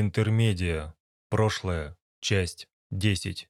Интермедиа. Прошлое. Часть 10.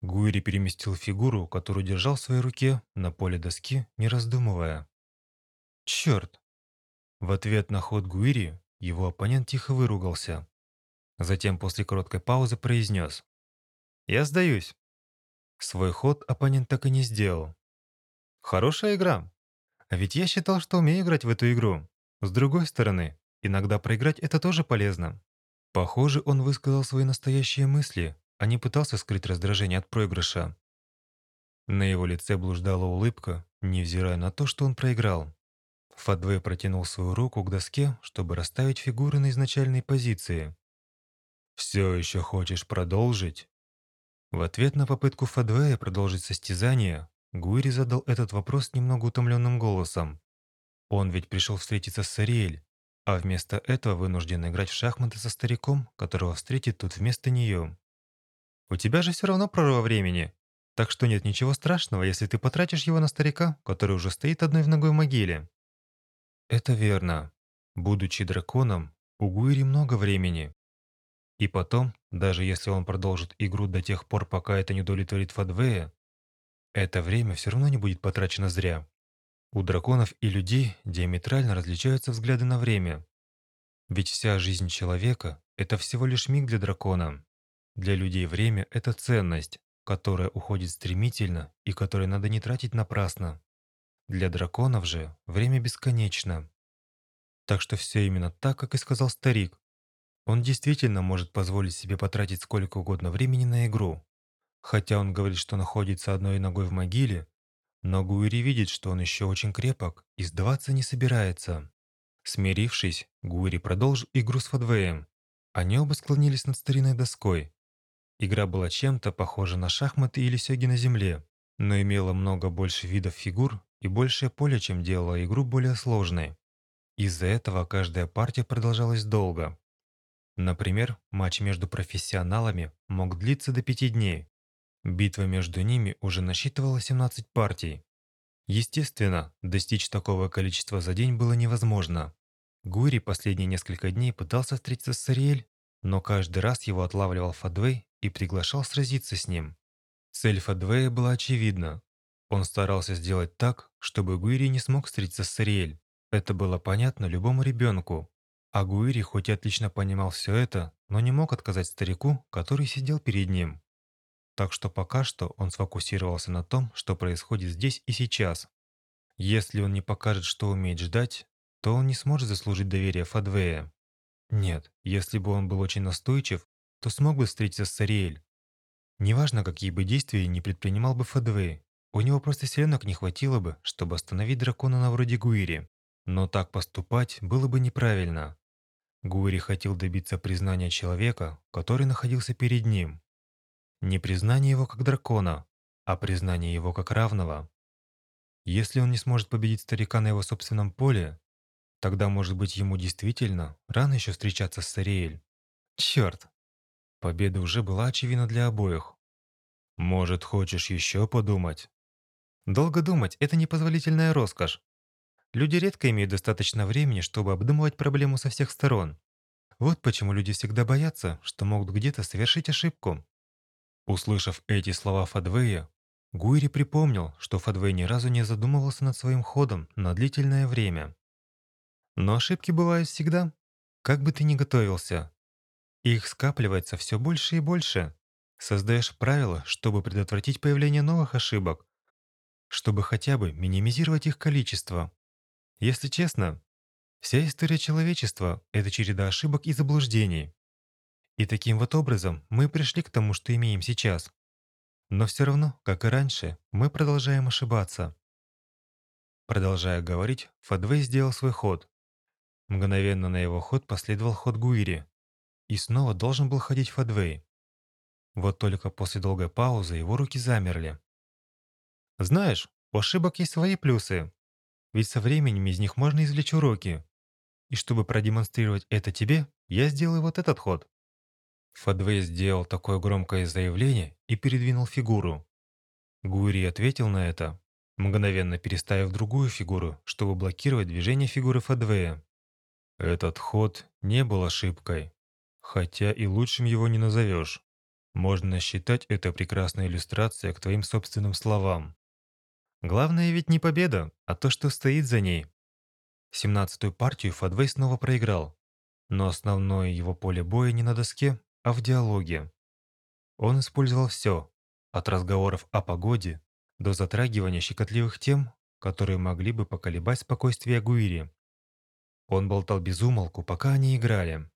Гуири переместил фигуру, которую держал в своей руке, на поле доски, не раздумывая. «Черт!» В ответ на ход Гуири его оппонент тихо выругался. Затем после короткой паузы произнес. «Я сдаюсь». Свой ход оппонент так и не сделал. «Хорошая игра. А ведь я считал, что умею играть в эту игру. С другой стороны, иногда проиграть это тоже полезно. Похоже, он высказал свои настоящие мысли, а не пытался скрыть раздражение от проигрыша. На его лице блуждала улыбка, невзирая на то, что он проиграл. Фадвей протянул свою руку к доске, чтобы расставить фигуры на изначальной позиции. «Все еще хочешь продолжить?» В ответ на попытку Фадвея продолжить состязание, Гуири задал этот вопрос немного утомленным голосом. Он ведь пришел встретиться с Сариэль, а вместо этого вынужден играть в шахматы со стариком, которого встретит тут вместо нее. У тебя же все равно прорва времени, так что нет ничего страшного, если ты потратишь его на старика, который уже стоит одной в ногой в могиле. Это верно. Будучи драконом, у Гуири много времени. И потом, даже если он продолжит игру до тех пор, пока это не удовлетворит Фадвея, это время все равно не будет потрачено зря. У драконов и людей диаметрально различаются взгляды на время. Ведь вся жизнь человека – это всего лишь миг для дракона. Для людей время – это ценность, которая уходит стремительно и которую надо не тратить напрасно. Для драконов же время бесконечно. Так что все именно так, как и сказал старик. Он действительно может позволить себе потратить сколько угодно времени на игру. Хотя он говорит, что находится одной ногой в могиле, но Гуири видит, что он еще очень крепок и сдаваться не собирается. Смирившись, Гуири продолжил игру с Фадвеем. Они оба склонились над старинной доской. Игра была чем-то похожа на шахматы или сёги на земле, но имела много больше видов фигур и большее поле, чем делала игру более сложной. Из-за этого каждая партия продолжалась долго. Например, матч между профессионалами мог длиться до пяти дней, Битва между ними уже насчитывала 17 партий. Естественно, достичь такого количества за день было невозможно. Гури последние несколько дней пытался встретиться с Ариэль, но каждый раз его отлавливал Фадвей и приглашал сразиться с ним. Цель Фадвея была очевидна. Он старался сделать так, чтобы Гуири не смог встретиться с Ариэль. Это было понятно любому ребенку. А Гуири хоть и отлично понимал все это, но не мог отказать старику, который сидел перед ним. Так что пока что он сфокусировался на том, что происходит здесь и сейчас. Если он не покажет, что умеет ждать, то он не сможет заслужить доверие Фадвея. Нет, если бы он был очень настойчив, то смог бы встретиться с Сариэль. Неважно, какие бы действия не предпринимал бы Фадвей, у него просто силенок не хватило бы, чтобы остановить дракона на вроде Гуири. Но так поступать было бы неправильно. Гуири хотел добиться признания человека, который находился перед ним. Не признание его как дракона, а признание его как равного. Если он не сможет победить старика на его собственном поле, тогда, может быть, ему действительно рано еще встречаться с Сариэль. Черт! Победа уже была очевидна для обоих. Может, хочешь еще подумать? Долго думать – это непозволительная роскошь. Люди редко имеют достаточно времени, чтобы обдумывать проблему со всех сторон. Вот почему люди всегда боятся, что могут где-то совершить ошибку. Услышав эти слова Фадвея, Гуири припомнил, что Фадвей ни разу не задумывался над своим ходом на длительное время. Но ошибки бывают всегда, как бы ты ни готовился. Их скапливается все больше и больше. Создаешь правила, чтобы предотвратить появление новых ошибок, чтобы хотя бы минимизировать их количество. Если честно, вся история человечества – это череда ошибок и заблуждений. И таким вот образом мы пришли к тому, что имеем сейчас. Но все равно, как и раньше, мы продолжаем ошибаться. Продолжая говорить, Фадвей сделал свой ход. Мгновенно на его ход последовал ход Гуири. И снова должен был ходить Фадвей. Вот только после долгой паузы его руки замерли. Знаешь, у ошибок есть свои плюсы. Ведь со временем из них можно извлечь уроки. И чтобы продемонстрировать это тебе, я сделаю вот этот ход. Фадвей сделал такое громкое заявление и передвинул фигуру. Гури ответил на это, мгновенно переставив другую фигуру, чтобы блокировать движение фигуры Фадвея. Этот ход не был ошибкой. Хотя и лучшим его не назовешь. Можно считать это прекрасной иллюстрацией к твоим собственным словам. Главное ведь не победа, а то, что стоит за ней. Семнадцатую партию Фадвей снова проиграл, но основное его поле боя не на доске, а в диалоге. Он использовал все, от разговоров о погоде до затрагивания щекотливых тем, которые могли бы поколебать спокойствие Гуири. Он болтал без умолку, пока они играли.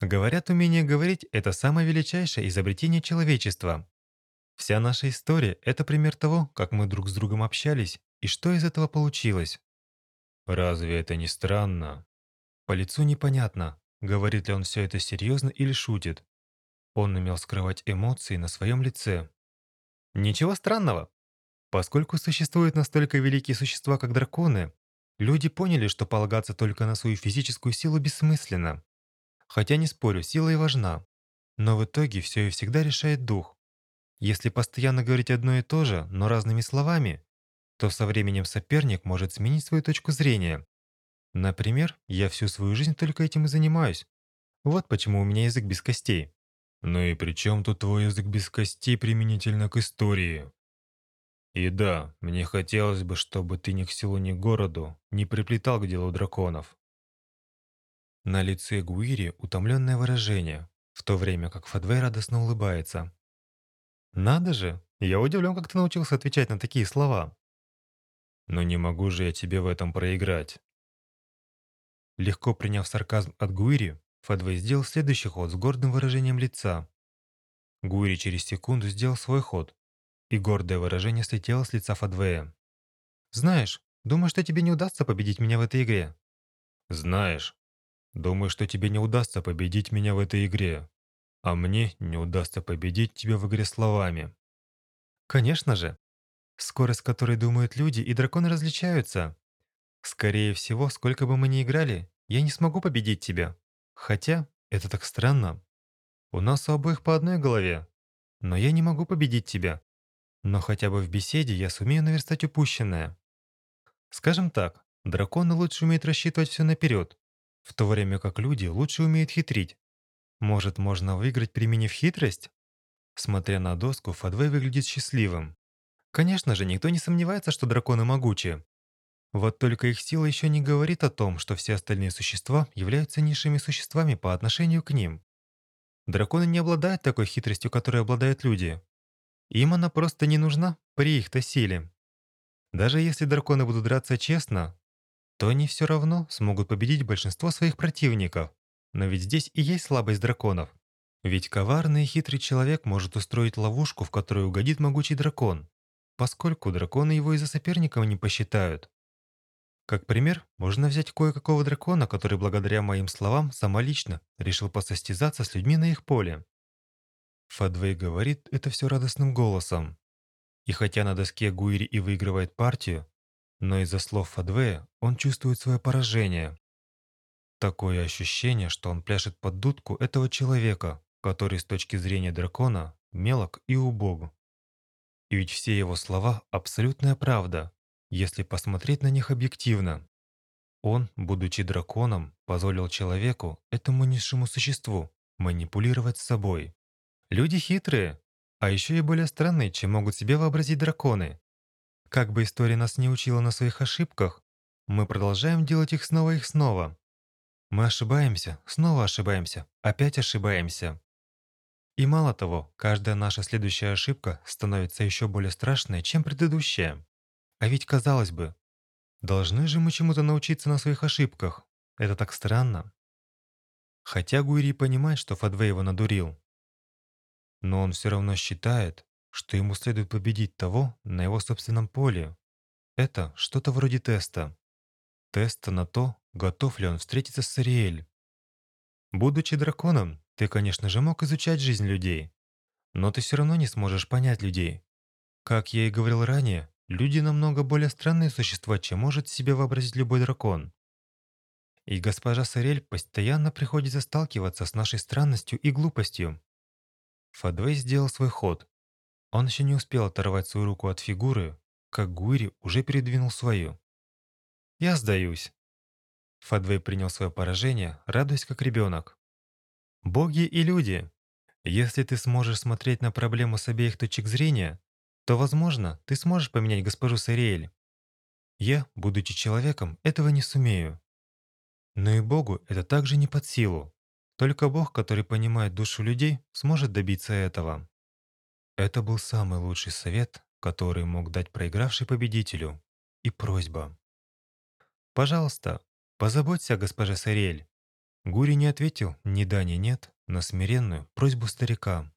Говорят, умение говорить – это самое величайшее изобретение человечества. Вся наша история – это пример того, как мы друг с другом общались и что из этого получилось. Разве это не странно? По лицу непонятно, говорит ли он все это серьезно или шутит. Он умел скрывать эмоции на своем лице. Ничего странного. Поскольку существуют настолько великие существа, как драконы, люди поняли, что полагаться только на свою физическую силу бессмысленно. Хотя не спорю, сила и важна. Но в итоге все и всегда решает дух. Если постоянно говорить одно и то же, но разными словами, то со временем соперник может сменить свою точку зрения. Например, я всю свою жизнь только этим и занимаюсь. Вот почему у меня язык без костей. Ну и при чем тут твой язык без костей применительно к истории? И да, мне хотелось бы, чтобы ты ни к селу, ни к городу не приплетал к делу драконов. На лице Гуири утомленное выражение, в то время как Фадвей радостно улыбается. «Надо же! Я удивлен, как ты научился отвечать на такие слова!» «Но не могу же я тебе в этом проиграть!» Легко приняв сарказм от Гуири, Фадвей сделал следующий ход с гордым выражением лица. Гуири через секунду сделал свой ход, и гордое выражение слетело с лица Фадвея. «Знаешь, думаю, что тебе не удастся победить меня в этой игре». «Знаешь, думаю, что тебе не удастся победить меня в этой игре, а мне не удастся победить тебя в игре словами». «Конечно же. Скорость, которой думают люди и драконы различаются. Скорее всего, сколько бы мы ни играли, я не смогу победить тебя. Хотя, это так странно. У нас у обоих по одной голове. Но я не могу победить тебя. Но хотя бы в беседе я сумею наверстать упущенное. Скажем так, драконы лучше умеют рассчитывать все наперед, в то время как люди лучше умеют хитрить. Может, можно выиграть, применив хитрость? Смотря на доску, Фадвей выглядит счастливым. Конечно же, никто не сомневается, что драконы могучи. Вот только их сила еще не говорит о том, что все остальные существа являются низшими существами по отношению к ним. Драконы не обладают такой хитростью, которой обладают люди. Им она просто не нужна при их-то силе. Даже если драконы будут драться честно, то они все равно смогут победить большинство своих противников. Но ведь здесь и есть слабость драконов. Ведь коварный и хитрый человек может устроить ловушку, в которую угодит могучий дракон, поскольку драконы его из-за соперников не посчитают. Как пример, можно взять кое-какого дракона, который благодаря моим словам самолично решил посостязаться с людьми на их поле. Фадвей говорит это все радостным голосом. И хотя на доске Гуири и выигрывает партию, но из-за слов Фадвея он чувствует свое поражение. Такое ощущение, что он пляшет под дудку этого человека, который с точки зрения дракона мелок и убог. И ведь все его слова – абсолютная правда, если посмотреть на них объективно. Он, будучи драконом, позволил человеку, этому низшему существу, манипулировать собой. Люди хитрые, а еще и более странные, чем могут себе вообразить драконы. Как бы история нас не учила на своих ошибках, мы продолжаем делать их снова и снова. Мы ошибаемся, снова ошибаемся, опять ошибаемся. И мало того, каждая наша следующая ошибка становится еще более страшной, чем предыдущая. А ведь казалось бы, должны же мы чему-то научиться на своих ошибках. Это так странно. Хотя Гуири понимает, что Фадвей его надурил, но он все равно считает, что ему следует победить того на его собственном поле. Это что-то вроде теста. Теста на то, готов ли он встретиться с Сариэль. Будучи драконом, ты, конечно же, мог изучать жизнь людей, но ты все равно не сможешь понять людей. Как я и говорил ранее, люди намного более странные существа, чем может себе вообразить любой дракон. И госпожа Сарель постоянно приходится сталкиваться с нашей странностью и глупостью. Фадвей сделал свой ход. Он еще не успел оторвать свою руку от фигуры, как Гуири уже передвинул свою. «Я сдаюсь». Фадвей принял свое поражение, радуясь как ребенок. Боги и люди. Если ты сможешь смотреть на проблему с обеих точек зрения, то, возможно, ты сможешь поменять госпожу Сариэль. Я, будучи человеком, этого не сумею. Но и Богу это также не под силу. Только Бог, который понимает душу людей, сможет добиться этого. Это был самый лучший совет, который мог дать проигравший победителю. И просьба. «Пожалуйста, позаботься о госпоже Сариэль». Гури не ответил ни да, ни нет на смиренную просьбу старика.